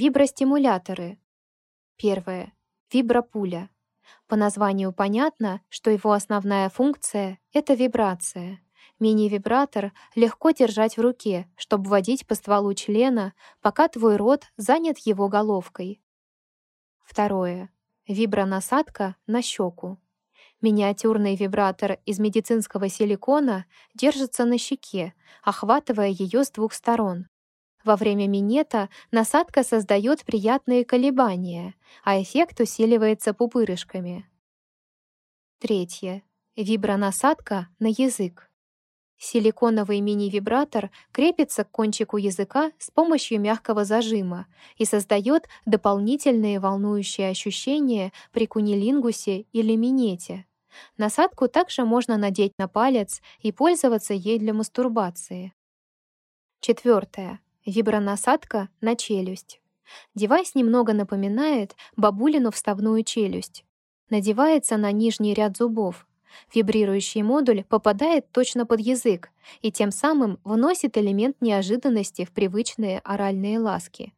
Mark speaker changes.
Speaker 1: Вибростимуляторы. Первое. Вибропуля. По названию понятно, что его основная функция — это вибрация. Мини-вибратор легко держать в руке, чтобы вводить по стволу члена, пока твой рот занят его головкой. Второе. Вибронасадка на щеку. Миниатюрный вибратор из медицинского силикона держится на щеке, охватывая ее с двух сторон. Во время минета насадка создает приятные колебания, а эффект усиливается пупырышками. Третье. Вибронасадка на язык. Силиконовый мини-вибратор крепится к кончику языка с помощью мягкого зажима и создает дополнительные волнующие ощущения при кунилингусе или минете. Насадку также можно надеть на палец и пользоваться ей для мастурбации. Четвертое. Вибронасадка на челюсть. Девайс немного напоминает бабулину вставную челюсть. Надевается на нижний ряд зубов. Вибрирующий модуль попадает точно под язык и тем самым вносит элемент неожиданности в привычные оральные ласки.